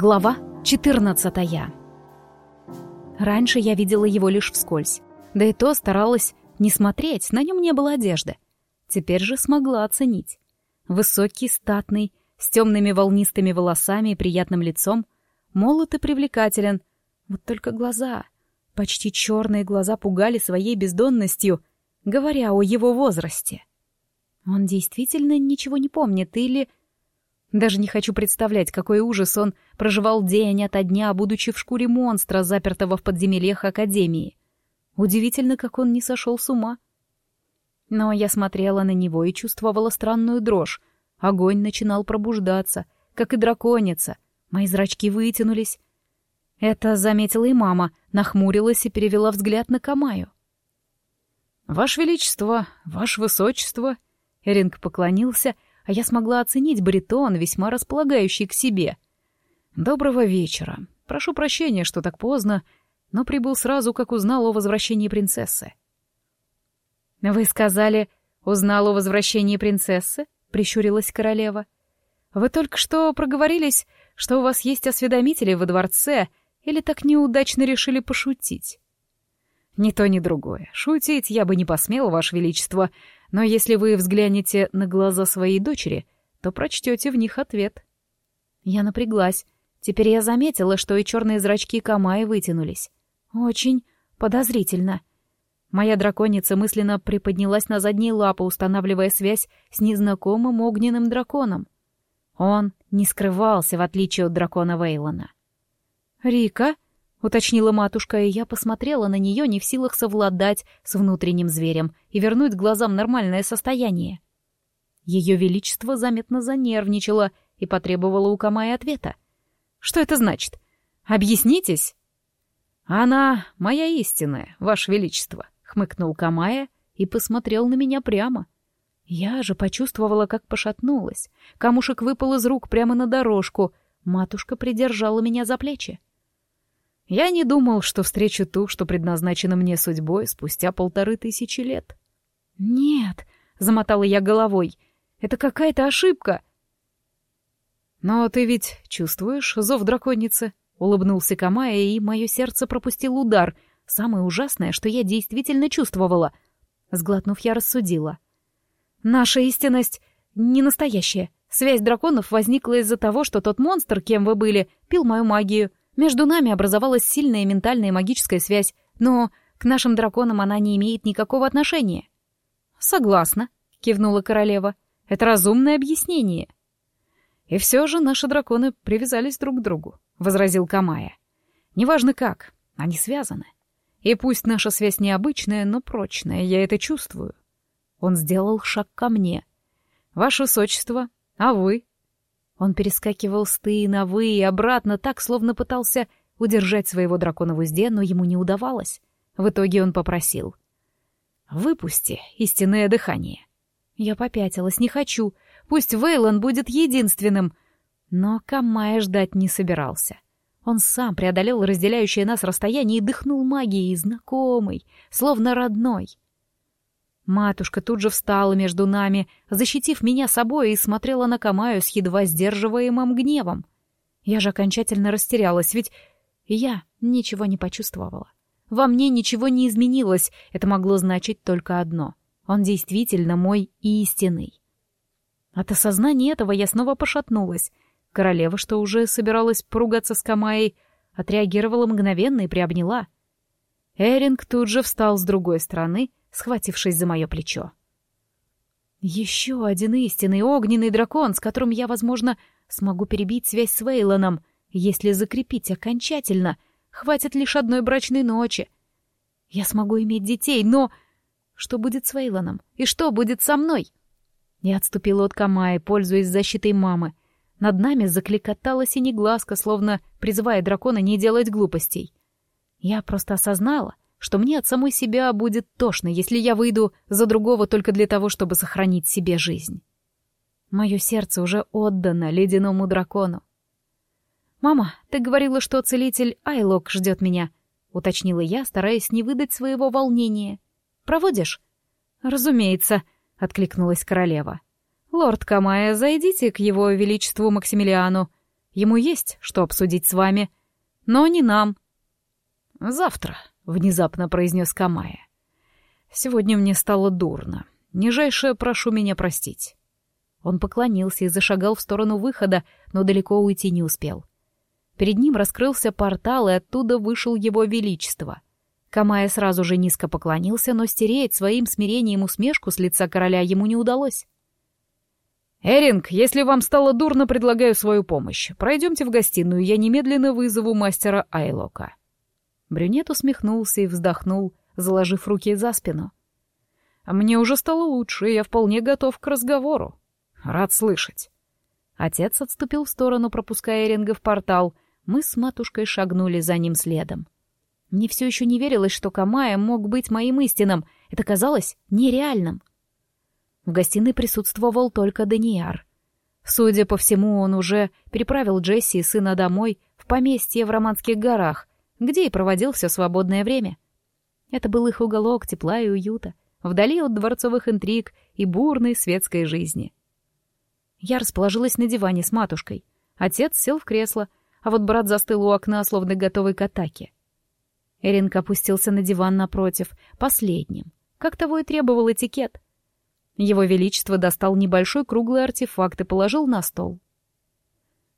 Глава 14 Раньше я видела его лишь вскользь. Да и то старалась не смотреть, на нем не было одежды. Теперь же смогла оценить. Высокий, статный, с темными волнистыми волосами и приятным лицом, молод и привлекателен. Вот только глаза, почти черные глаза пугали своей бездонностью, говоря о его возрасте. Он действительно ничего не помнит или даже не хочу представлять, какой ужас он проживал день ото дня, будучи в шкуре монстра, запертого в подземельях Академии. Удивительно, как он не сошел с ума. Но я смотрела на него и чувствовала странную дрожь. Огонь начинал пробуждаться, как и драконица. Мои зрачки вытянулись. Это заметила и мама, нахмурилась и перевела взгляд на Камаю. «Ваше Величество, Ваше Высочество!» Эринг поклонился — а я смогла оценить баритон, весьма располагающий к себе. «Доброго вечера. Прошу прощения, что так поздно, но прибыл сразу, как узнал о возвращении принцессы». «Вы сказали, узнал о возвращении принцессы?» — прищурилась королева. «Вы только что проговорились, что у вас есть осведомители во дворце, или так неудачно решили пошутить?» «Ни то, ни другое. Шутить я бы не посмел, Ваше Величество, но если вы взглянете на глаза своей дочери, то прочтете в них ответ. Я напряглась. Теперь я заметила, что и черные зрачки Камаи вытянулись. Очень подозрительно. Моя драконица мысленно приподнялась на задние лапы, устанавливая связь с незнакомым огненным драконом. Он не скрывался, в отличие от дракона Вейлона. «Рика?» — уточнила матушка, и я посмотрела на нее, не в силах совладать с внутренним зверем и вернуть глазам нормальное состояние. Ее величество заметно занервничало и потребовало у Камая ответа. «Что это значит? Объяснитесь!» «Она моя истинная, ваше величество», — хмыкнул Камая и посмотрел на меня прямо. Я же почувствовала, как пошатнулась. Камушек выпал из рук прямо на дорожку. Матушка придержала меня за плечи. Я не думал, что встречу ту, что предназначена мне судьбой спустя полторы тысячи лет. «Нет», — замотала я головой, — «это какая-то ошибка». «Но ты ведь чувствуешь зов драконицы?» — улыбнулся Камая, и мое сердце пропустил удар. Самое ужасное, что я действительно чувствовала. Сглотнув, я рассудила. «Наша истинность не настоящая. Связь драконов возникла из-за того, что тот монстр, кем вы были, пил мою магию. Между нами образовалась сильная ментальная и магическая связь, но к нашим драконам она не имеет никакого отношения. «Согласна», — кивнула королева. «Это разумное объяснение». «И все же наши драконы привязались друг к другу», — возразил Камая. «Неважно как, они связаны. И пусть наша связь необычная, но прочная, я это чувствую». Он сделал шаг ко мне. «Ваше высочество, а вы?» Он перескакивал с «ты» на «вы» и обратно так, словно пытался удержать своего дракона в узде, но ему не удавалось. В итоге он попросил. «Выпусти истинное дыхание». Я попятилась, не хочу. Пусть Вейлон будет единственным. Но Камая ждать не собирался. Он сам преодолел разделяющее нас расстояние и дыхнул магией, знакомой, словно родной. Матушка тут же встала между нами, защитив меня собой и смотрела на Камаю с едва сдерживаемым гневом. Я же окончательно растерялась, ведь я ничего не почувствовала. Во мне ничего не изменилось, это могло значить только одно. Он действительно мой истинный. От осознания этого я снова пошатнулась. Королева, что уже собиралась поругаться с Камаей, отреагировала мгновенно и приобняла. Эринг тут же встал с другой стороны — схватившись за мое плечо. Еще один истинный огненный дракон, с которым я, возможно, смогу перебить связь с Вейлоном, если закрепить окончательно. Хватит лишь одной брачной ночи. Я смогу иметь детей, но... Что будет с Вейлоном? И что будет со мной? Я отступила от Камаи, пользуясь защитой мамы. Над нами закликотала синеглазка, словно призывая дракона не делать глупостей. Я просто осознала — что мне от самой себя будет тошно, если я выйду за другого только для того, чтобы сохранить себе жизнь. Мое сердце уже отдано ледяному дракону. «Мама, ты говорила, что целитель Айлок ждет меня», — уточнила я, стараясь не выдать своего волнения. «Проводишь?» «Разумеется», — откликнулась королева. «Лорд Камая, зайдите к его величеству Максимилиану». Ему есть что обсудить с вами, но не нам. Завтра, внезапно произнес Камая. Сегодня мне стало дурно. Нижайше прошу меня простить. Он поклонился и зашагал в сторону выхода, но далеко уйти не успел. Перед ним раскрылся портал, и оттуда вышел его величество. Камая сразу же низко поклонился, но стереть своим смирением усмешку с лица короля ему не удалось. «Эринг, если вам стало дурно, предлагаю свою помощь. Пройдемте в гостиную, я немедленно вызову мастера Айлока». Брюнет усмехнулся и вздохнул, заложив руки за спину. «А мне уже стало лучше, и я вполне готов к разговору. Рад слышать». Отец отступил в сторону, пропуская Эринга в портал. Мы с матушкой шагнули за ним следом. Мне все еще не верилось, что Камая мог быть моим истинным. Это казалось нереальным. В гостиной присутствовал только Данияр. Судя по всему, он уже переправил Джесси и сына домой в поместье в Романских горах, где и проводил все свободное время. Это был их уголок тепла и уюта, вдали от дворцовых интриг и бурной светской жизни. Я расположилась на диване с матушкой. Отец сел в кресло, а вот брат застыл у окна, словно готовый к атаке. Эринг опустился на диван напротив, последним, как того и требовал этикет — его Величество достал небольшой круглый артефакт и положил на стол.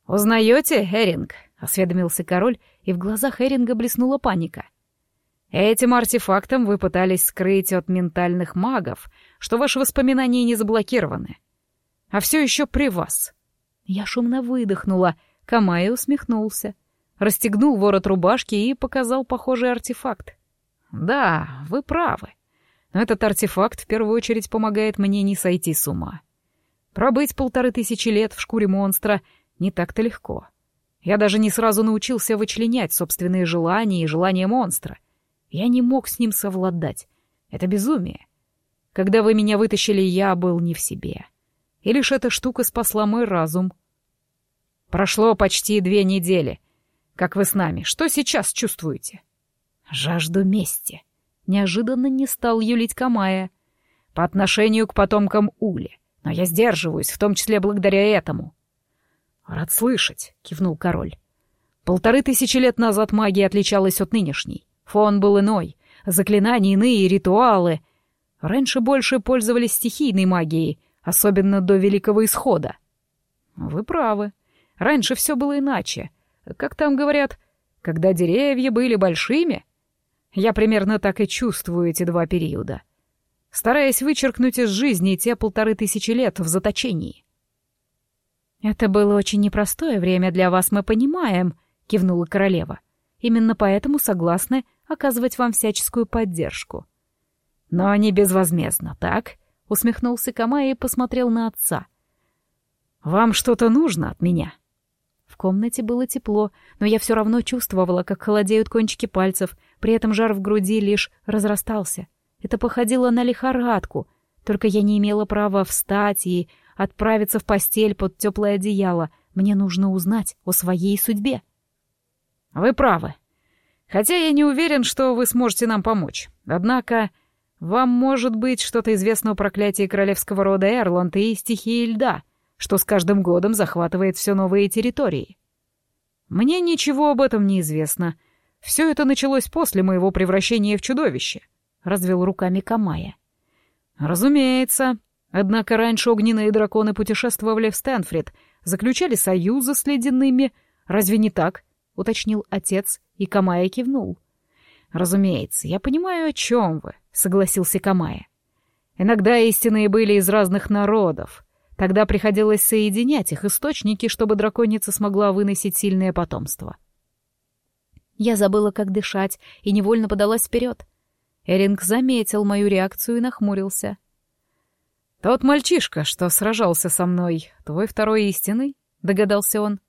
«Узнаете, Эринг?» — осведомился король, и в глазах Эринга блеснула паника. «Этим артефактом вы пытались скрыть от ментальных магов, что ваши воспоминания не заблокированы. А все еще при вас». Я шумно выдохнула, Камай усмехнулся, расстегнул ворот рубашки и показал похожий артефакт. «Да, вы правы. Но этот артефакт в первую очередь помогает мне не сойти с ума. Пробыть полторы тысячи лет в шкуре монстра не так-то легко. Я даже не сразу научился вычленять собственные желания и желания монстра. Я не мог с ним совладать. Это безумие. Когда вы меня вытащили, я был не в себе. И лишь эта штука спасла мой разум. Прошло почти две недели. Как вы с нами? Что сейчас чувствуете? Жажду мести неожиданно не стал юлить Камая. По отношению к потомкам Ули. Но я сдерживаюсь, в том числе благодаря этому. Рад слышать, кивнул король. Полторы тысячи лет назад магия отличалась от нынешней. Фон был иной, заклинания иные, ритуалы. Раньше больше пользовались стихийной магией, особенно до Великого Исхода. Вы правы. Раньше все было иначе. Как там говорят, когда деревья были большими, я примерно так и чувствую эти два периода. Стараясь вычеркнуть из жизни те полторы тысячи лет в заточении. «Это было очень непростое время для вас, мы понимаем», — кивнула королева. «Именно поэтому согласны оказывать вам всяческую поддержку». «Но не безвозмездно, так?» — усмехнулся Камай и посмотрел на отца. «Вам что-то нужно от меня?» В комнате было тепло, но я все равно чувствовала, как холодеют кончики пальцев, при этом жар в груди лишь разрастался. Это походило на лихорадку, только я не имела права встать и отправиться в постель под теплое одеяло. Мне нужно узнать о своей судьбе. Вы правы. Хотя я не уверен, что вы сможете нам помочь. Однако вам может быть что-то известно о проклятии королевского рода Эрланд и стихии льда — что с каждым годом захватывает все новые территории. Мне ничего об этом не известно. Все это началось после моего превращения в чудовище, — развел руками Камая. Разумеется. Однако раньше огненные драконы путешествовали в Стэнфрид, заключали союзы с ледяными. Разве не так? — уточнил отец, и Камая кивнул. «Разумеется, я понимаю, о чем вы», — согласился Камая. «Иногда истинные были из разных народов, Тогда приходилось соединять их источники, чтобы драконица смогла выносить сильное потомство. Я забыла, как дышать, и невольно подалась вперед. Эринг заметил мою реакцию и нахмурился. «Тот мальчишка, что сражался со мной, твой второй истинный?» — догадался он.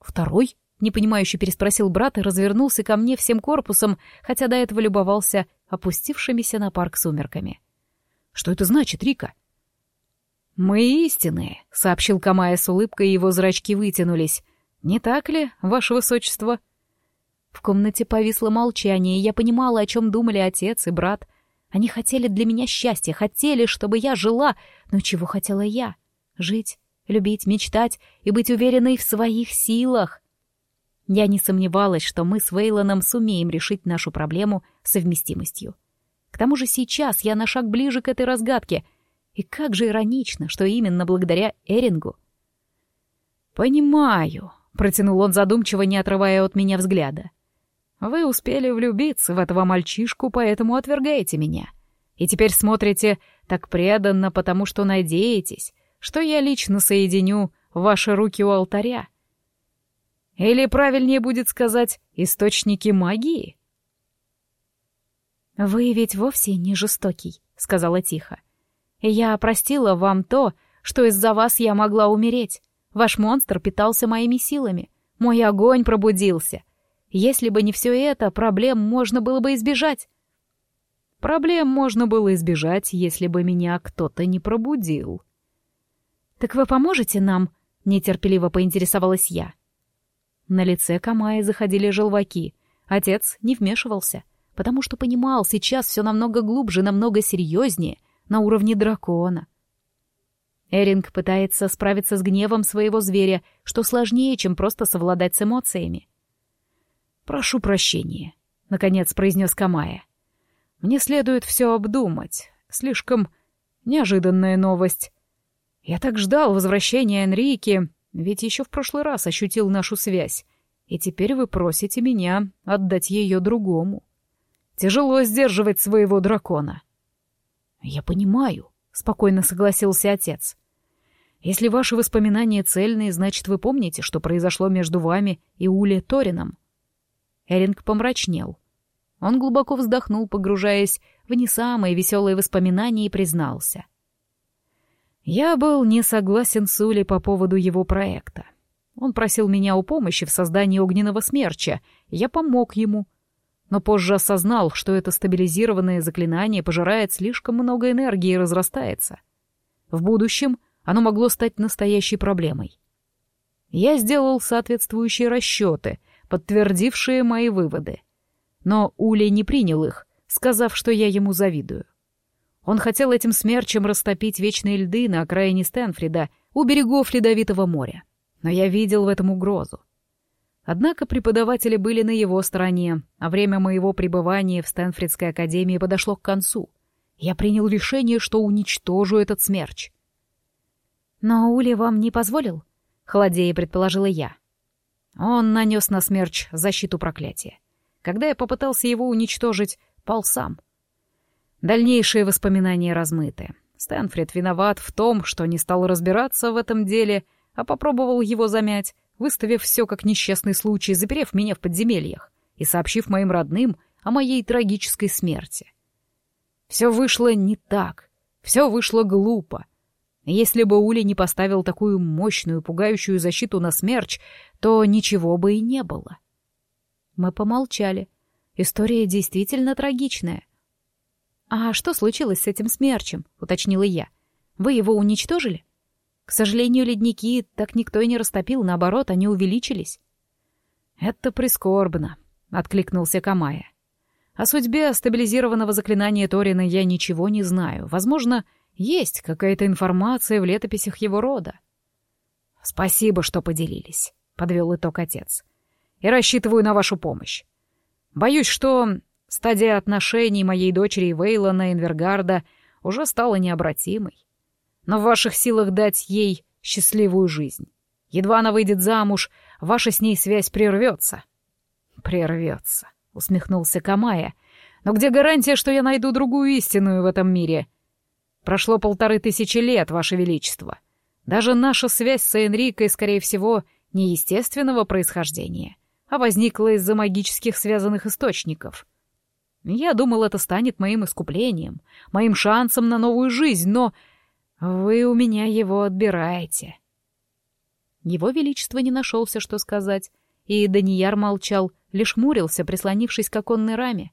«Второй?» — непонимающе переспросил брат и развернулся ко мне всем корпусом, хотя до этого любовался опустившимися на парк сумерками. «Что это значит, Рика?» «Мы истинные», — сообщил Камая с улыбкой, и его зрачки вытянулись. «Не так ли, ваше высочество?» В комнате повисло молчание, и я понимала, о чем думали отец и брат. Они хотели для меня счастья, хотели, чтобы я жила, но чего хотела я? Жить — любить, мечтать и быть уверенной в своих силах. Я не сомневалась, что мы с Вейлоном сумеем решить нашу проблему совместимостью. К тому же сейчас я на шаг ближе к этой разгадке. И как же иронично, что именно благодаря Эрингу. «Понимаю», — протянул он задумчиво, не отрывая от меня взгляда. «Вы успели влюбиться в этого мальчишку, поэтому отвергаете меня. И теперь смотрите так преданно, потому что надеетесь, что я лично соединю ваши руки у алтаря. Или правильнее будет сказать «источники магии»?» «Вы ведь вовсе не жестокий», — сказала тихо. «Я простила вам то, что из-за вас я могла умереть. Ваш монстр питался моими силами. Мой огонь пробудился. Если бы не все это, проблем можно было бы избежать». «Проблем можно было избежать, если бы меня кто-то не пробудил». «Так вы поможете нам?» — нетерпеливо поинтересовалась я. На лице Камая заходили желваки. Отец не вмешивался, потому что понимал, сейчас все намного глубже, намного серьезнее, на уровне дракона. Эринг пытается справиться с гневом своего зверя, что сложнее, чем просто совладать с эмоциями. «Прошу прощения», — наконец произнес Камая. «Мне следует все обдумать. Слишком неожиданная новость. Я так ждал возвращения Энрике, ведь еще в прошлый раз ощутил нашу связь, и теперь вы просите меня отдать ее другому. Тяжело сдерживать своего дракона. Я понимаю, спокойно согласился отец. Если ваши воспоминания цельные, значит, вы помните, что произошло между вами и Уле Торином. Эринг помрачнел. Он глубоко вздохнул, погружаясь в не самые веселые воспоминания, и признался. Я был не согласен с Улей по поводу его проекта. Он просил меня о помощи в создании огненного смерча, я помог ему. Но позже осознал, что это стабилизированное заклинание пожирает слишком много энергии и разрастается. В будущем оно могло стать настоящей проблемой. Я сделал соответствующие расчеты, подтвердившие мои выводы. Но Ули не принял их, сказав, что я ему завидую. Он хотел этим смерчем растопить вечные льды на окраине Стэнфрида, у берегов Ледовитого моря. Но я видел в этом угрозу. Однако преподаватели были на его стороне, а время моего пребывания в Стэнфридской академии подошло к концу. Я принял решение, что уничтожу этот смерч. «Но Ули вам не позволил?» — холодея предположила я. Он нанес на смерч защиту проклятия. Когда я попытался его уничтожить, пал сам — Дальнейшие воспоминания размыты. Стэнфрид виноват в том, что не стал разбираться в этом деле, а попробовал его замять, выставив все как несчастный случай, заперев меня в подземельях и сообщив моим родным о моей трагической смерти. Все вышло не так, все вышло глупо. Если бы Ули не поставил такую мощную, пугающую защиту на смерч, то ничего бы и не было. Мы помолчали. История действительно трагичная. «А что случилось с этим смерчем?» — уточнила я. «Вы его уничтожили?» «К сожалению, ледники так никто и не растопил, наоборот, они увеличились». «Это прискорбно», — откликнулся Камая. «О судьбе стабилизированного заклинания Торина я ничего не знаю. Возможно, есть какая-то информация в летописях его рода». «Спасибо, что поделились», — подвел итог отец. «И рассчитываю на вашу помощь. Боюсь, что Стадия отношений моей дочери Вейлона Инвергарда уже стала необратимой. Но в ваших силах дать ей счастливую жизнь. Едва она выйдет замуж, ваша с ней связь прервется. Прервется, усмехнулся Камая. Но где гарантия, что я найду другую истинную в этом мире? Прошло полторы тысячи лет, ваше величество. Даже наша связь с Энрикой, скорее всего, не естественного происхождения, а возникла из-за магических связанных источников. Я думал, это станет моим искуплением, моим шансом на новую жизнь, но вы у меня его отбираете. Его Величество не нашелся, что сказать, и Данияр молчал, лишь мурился, прислонившись к оконной раме.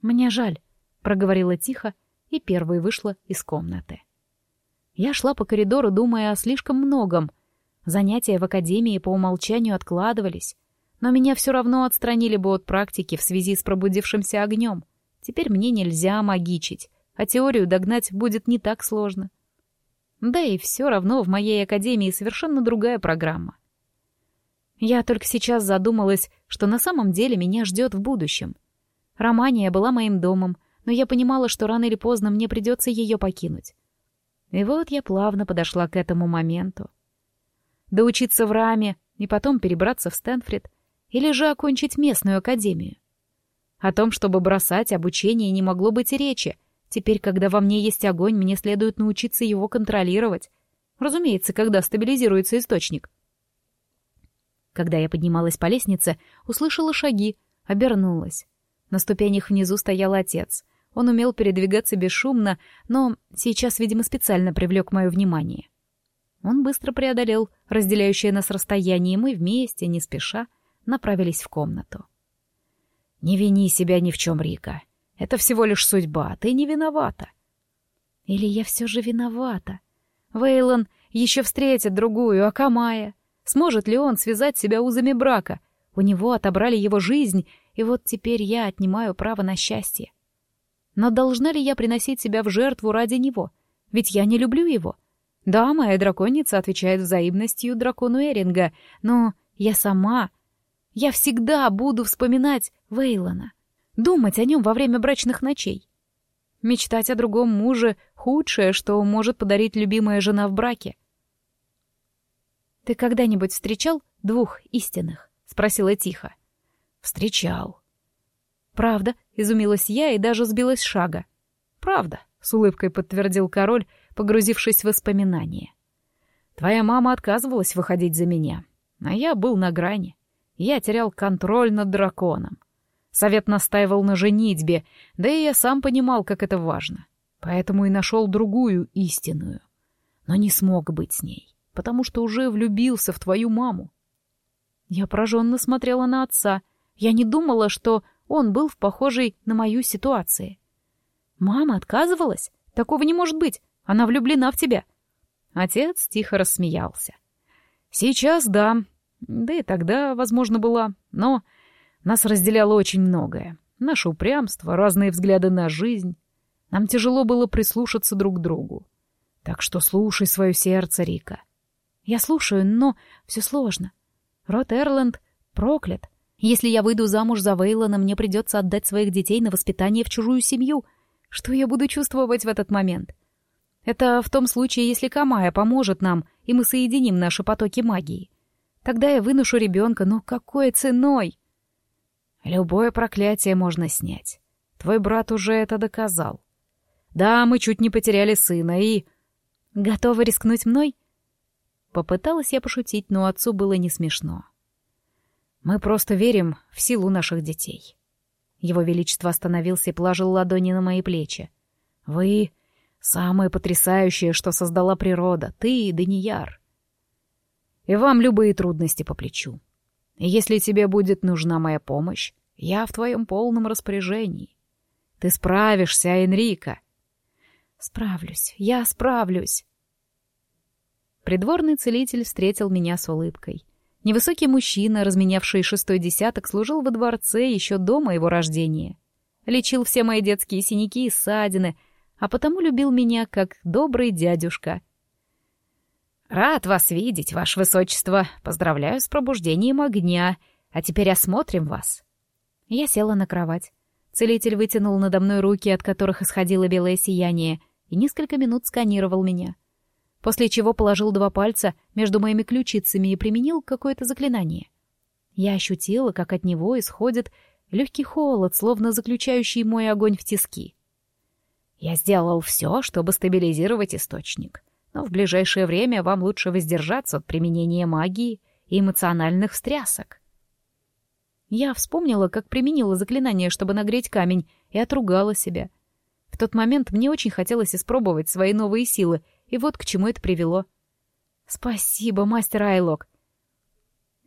«Мне жаль», — проговорила тихо и первой вышла из комнаты. Я шла по коридору, думая о слишком многом. Занятия в академии по умолчанию откладывались, но меня все равно отстранили бы от практики в связи с пробудившимся огнем. Теперь мне нельзя магичить, а теорию догнать будет не так сложно. Да и все равно в моей академии совершенно другая программа. Я только сейчас задумалась, что на самом деле меня ждет в будущем. Романия была моим домом, но я понимала, что рано или поздно мне придется ее покинуть. И вот я плавно подошла к этому моменту. Доучиться в раме и потом перебраться в Стэнфрид, или же окончить местную академию. О том, чтобы бросать обучение, не могло быть и речи. Теперь, когда во мне есть огонь, мне следует научиться его контролировать. Разумеется, когда стабилизируется источник — когда я поднималась по лестнице, услышала шаги, обернулась. На ступенях внизу стоял отец. Он умел передвигаться бесшумно, но сейчас, видимо, специально привлек мое внимание. Он быстро преодолел разделяющее нас расстояние, и мы вместе, не спеша, направились в комнату. «Не вини себя ни в чем, Рика. Это всего лишь судьба, ты не виновата». «Или я все же виновата? Вейлон еще встретит другую, а Камая...» Сможет ли он связать себя узами брака? У него отобрали его жизнь, и вот теперь я отнимаю право на счастье. Но должна ли я приносить себя в жертву ради него? Ведь я не люблю его. Да, моя драконица отвечает взаимностью дракону Эринга, но я сама... Я всегда буду вспоминать Вейлона, думать о нем во время брачных ночей. Мечтать о другом муже — худшее, что может подарить любимая жена в браке. «Ты когда-нибудь встречал двух истинных?» — спросила тихо. «Встречал». «Правда?» — изумилась я и даже сбилась с шага. «Правда», — с улыбкой подтвердил король, погрузившись в воспоминания. «Твоя мама отказывалась выходить за меня, а я был на грани. Я терял контроль над драконом. Совет настаивал на женитьбе, да и я сам понимал, как это важно. Поэтому и нашел другую истинную. Но не смог быть с ней потому что уже влюбился в твою маму. Я пораженно смотрела на отца. Я не думала, что он был в похожей на мою ситуации. Мама отказывалась? Такого не может быть. Она влюблена в тебя. Отец тихо рассмеялся. Сейчас да. Да и тогда, возможно, была. Но нас разделяло очень многое. Наше упрямство, разные взгляды на жизнь. Нам тяжело было прислушаться друг к другу. Так что слушай свое сердце, Рика. Я слушаю, но все сложно. Рот Эрленд проклят. Если я выйду замуж за Вейлона, мне придется отдать своих детей на воспитание в чужую семью. Что я буду чувствовать в этот момент? Это в том случае, если Камая поможет нам, и мы соединим наши потоки магии. Тогда я выношу ребенка, но какой ценой? Любое проклятие можно снять. Твой брат уже это доказал. Да, мы чуть не потеряли сына и... Готовы рискнуть мной? Попыталась я пошутить, но отцу было не смешно. «Мы просто верим в силу наших детей». Его Величество остановился и положил ладони на мои плечи. «Вы — самое потрясающее, что создала природа, ты и Данияр. И вам любые трудности по плечу. Если тебе будет нужна моя помощь, я в твоем полном распоряжении. Ты справишься, Энрика». «Справлюсь, я справлюсь». Придворный целитель встретил меня с улыбкой. Невысокий мужчина, разменявший шестой десяток, служил во дворце еще до моего рождения. Лечил все мои детские синяки и ссадины, а потому любил меня как добрый дядюшка. «Рад вас видеть, ваше высочество. Поздравляю с пробуждением огня. А теперь осмотрим вас». Я села на кровать. Целитель вытянул надо мной руки, от которых исходило белое сияние, и несколько минут сканировал меня после чего положил два пальца между моими ключицами и применил какое-то заклинание. Я ощутила, как от него исходит легкий холод, словно заключающий мой огонь в тиски. Я сделал все, чтобы стабилизировать источник, но в ближайшее время вам лучше воздержаться от применения магии и эмоциональных встрясок. Я вспомнила, как применила заклинание, чтобы нагреть камень, и отругала себя. В тот момент мне очень хотелось испробовать свои новые силы и вот к чему это привело. Спасибо, мастер Айлок.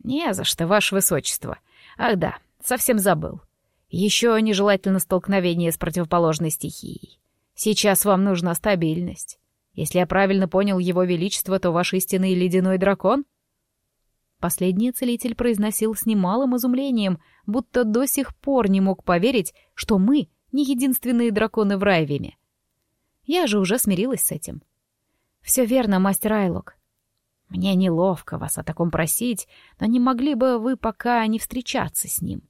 Не за что, ваше высочество. Ах да, совсем забыл. Еще нежелательно столкновение с противоположной стихией. Сейчас вам нужна стабильность. Если я правильно понял его величество, то ваш истинный ледяной дракон? Последний целитель произносил с немалым изумлением, будто до сих пор не мог поверить, что мы не единственные драконы в Райвиме. Я же уже смирилась с этим. «Все верно, мастер Айлок. Мне неловко вас о таком просить, но не могли бы вы пока не встречаться с ним?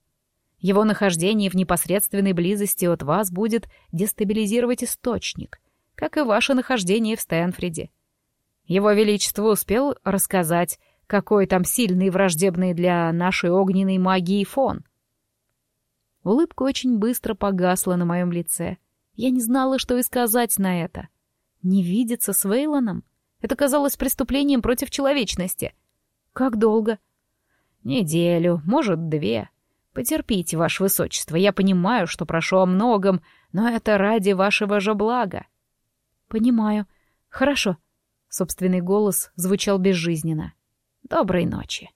Его нахождение в непосредственной близости от вас будет дестабилизировать источник, как и ваше нахождение в Стэнфреде. Его Величество успел рассказать, какой там сильный враждебный для нашей огненной магии фон. Улыбка очень быстро погасла на моем лице. Я не знала, что и сказать на это. Не видеться с Вейлоном? Это казалось преступлением против человечности. Как долго? Неделю, может, две. Потерпите, ваше высочество, я понимаю, что прошу о многом, но это ради вашего же блага. Понимаю. Хорошо. Собственный голос звучал безжизненно. Доброй ночи.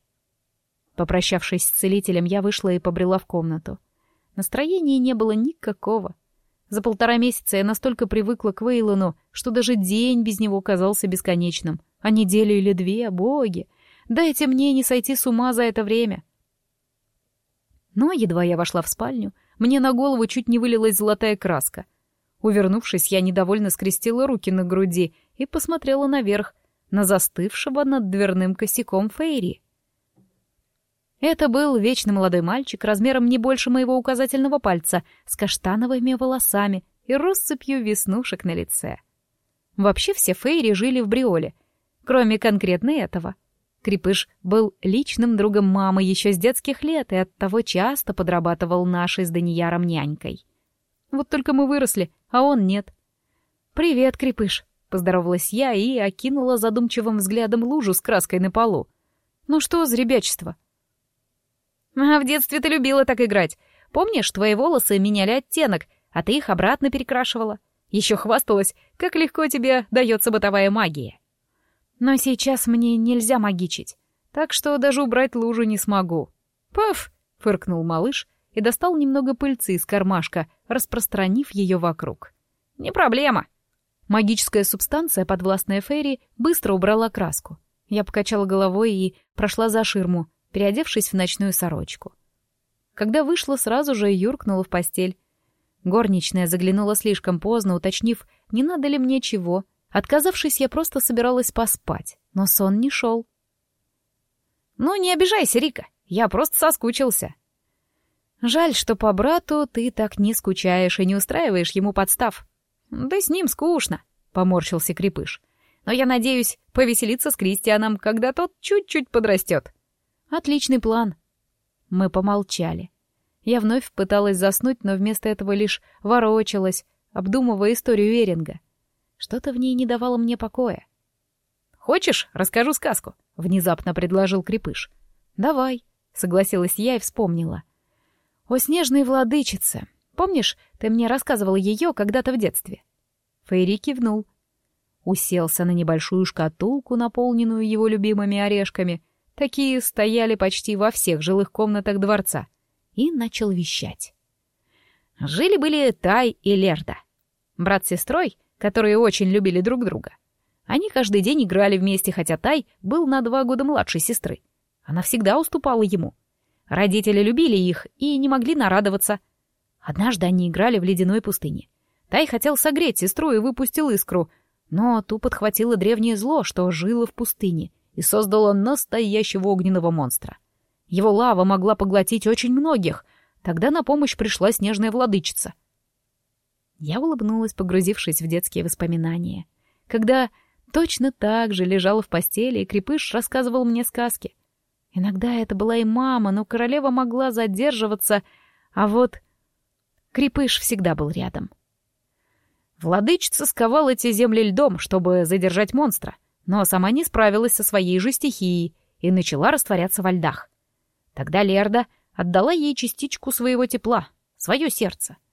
Попрощавшись с целителем, я вышла и побрела в комнату. Настроения не было никакого. За полтора месяца я настолько привыкла к Вейлону, что даже день без него казался бесконечным. А неделю или две, боги! Дайте мне не сойти с ума за это время. Но едва я вошла в спальню, мне на голову чуть не вылилась золотая краска. Увернувшись, я недовольно скрестила руки на груди и посмотрела наверх, на застывшего над дверным косяком Фейри. Это был вечно молодой мальчик размером не больше моего указательного пальца, с каштановыми волосами и россыпью веснушек на лице. Вообще все Фейри жили в Бриоле, кроме конкретно этого — Крепыш был личным другом мамы еще с детских лет и оттого часто подрабатывал нашей с Данияром нянькой. Вот только мы выросли, а он нет. «Привет, Крепыш», — поздоровалась я и окинула задумчивым взглядом лужу с краской на полу. «Ну что за ребячество?» «А в детстве ты любила так играть. Помнишь, твои волосы меняли оттенок, а ты их обратно перекрашивала? Еще хвасталась, как легко тебе дается бытовая магия». Но сейчас мне нельзя магичить, так что даже убрать лужу не смогу. «Пф!» — фыркнул малыш и достал немного пыльцы из кармашка, распространив ее вокруг. «Не проблема!» Магическая субстанция, подвластная Фейри, быстро убрала краску. Я покачала головой и прошла за ширму, переодевшись в ночную сорочку. Когда вышла, сразу же юркнула в постель. Горничная заглянула слишком поздно, уточнив, не надо ли мне чего, Отказавшись, я просто собиралась поспать, но сон не шел. «Ну, не обижайся, Рика, я просто соскучился». «Жаль, что по брату ты так не скучаешь и не устраиваешь ему подстав». «Да с ним скучно», — поморщился Крепыш. «Но я надеюсь повеселиться с Кристианом, когда тот чуть-чуть подрастет». «Отличный план». Мы помолчали. Я вновь пыталась заснуть, но вместо этого лишь ворочалась, обдумывая историю Эринга. Что-то в ней не давало мне покоя. «Хочешь, расскажу сказку?» — внезапно предложил Крепыш. «Давай», — согласилась я и вспомнила. «О снежной владычице. Помнишь, ты мне рассказывал ее когда-то в детстве?» Фейри кивнул. Уселся на небольшую шкатулку, наполненную его любимыми орешками. Такие стояли почти во всех жилых комнатах дворца. И начал вещать. Жили-были Тай и Лерда. Брат с сестрой — которые очень любили друг друга. Они каждый день играли вместе, хотя Тай был на два года младше сестры. Она всегда уступала ему. Родители любили их и не могли нарадоваться. Однажды они играли в ледяной пустыне. Тай хотел согреть сестру и выпустил искру, но ту подхватило древнее зло, что жило в пустыне, и создало настоящего огненного монстра. Его лава могла поглотить очень многих. Тогда на помощь пришла снежная владычица. Я улыбнулась, погрузившись в детские воспоминания. Когда точно так же лежала в постели, и Крепыш рассказывал мне сказки. Иногда это была и мама, но королева могла задерживаться, а вот Крепыш всегда был рядом. Владычица сковала эти земли льдом, чтобы задержать монстра, но сама не справилась со своей же стихией и начала растворяться во льдах. Тогда Лерда отдала ей частичку своего тепла, свое сердце —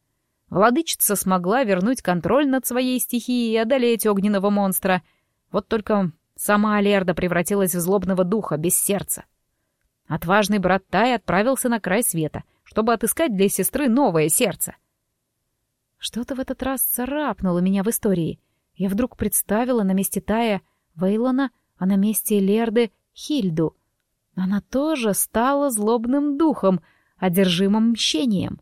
Владычица смогла вернуть контроль над своей стихией и одолеть огненного монстра. Вот только сама Алерда превратилась в злобного духа без сердца. Отважный брат Тай отправился на край света, чтобы отыскать для сестры новое сердце. Что-то в этот раз царапнуло меня в истории. Я вдруг представила на месте Тая Вейлона, а на месте Лерды — Хильду. Она тоже стала злобным духом, одержимым мщением.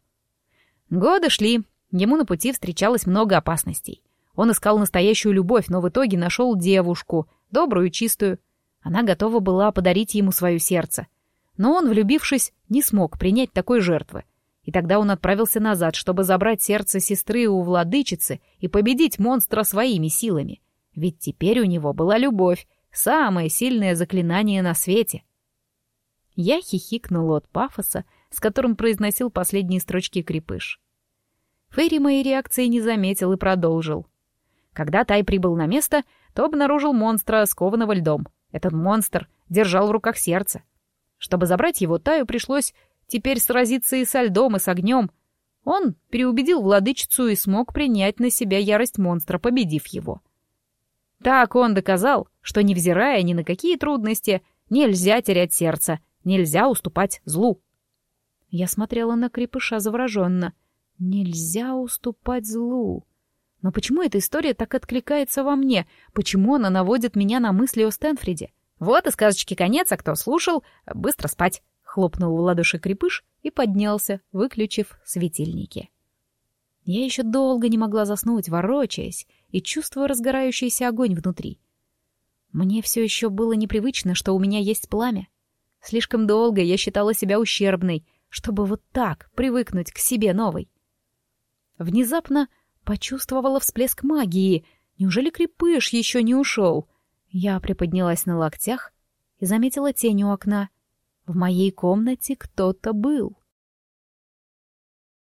Годы шли, Ему на пути встречалось много опасностей. Он искал настоящую любовь, но в итоге нашел девушку, добрую чистую. Она готова была подарить ему свое сердце. Но он, влюбившись, не смог принять такой жертвы. И тогда он отправился назад, чтобы забрать сердце сестры у владычицы и победить монстра своими силами. Ведь теперь у него была любовь, самое сильное заклинание на свете. Я хихикнула от пафоса, с которым произносил последние строчки крепыш. Ферри моей реакции не заметил и продолжил. Когда Тай прибыл на место, то обнаружил монстра, скованного льдом. Этот монстр держал в руках сердце. Чтобы забрать его, Таю пришлось теперь сразиться и со льдом, и с огнем. Он переубедил владычицу и смог принять на себя ярость монстра, победив его. Так он доказал, что, невзирая ни на какие трудности, нельзя терять сердце, нельзя уступать злу. Я смотрела на крепыша завороженно. Нельзя уступать злу. Но почему эта история так откликается во мне? Почему она наводит меня на мысли о Стэнфриде? Вот и сказочки конец, а кто слушал, быстро спать. Хлопнул в ладоши крепыш и поднялся, выключив светильники. Я еще долго не могла заснуть, ворочаясь и чувствуя разгорающийся огонь внутри. Мне все еще было непривычно, что у меня есть пламя. Слишком долго я считала себя ущербной, чтобы вот так привыкнуть к себе новой. Внезапно Почувствовала всплеск магии. Неужели крепыш еще не ушел? Я приподнялась на локтях и заметила тень у окна. В моей комнате кто-то был.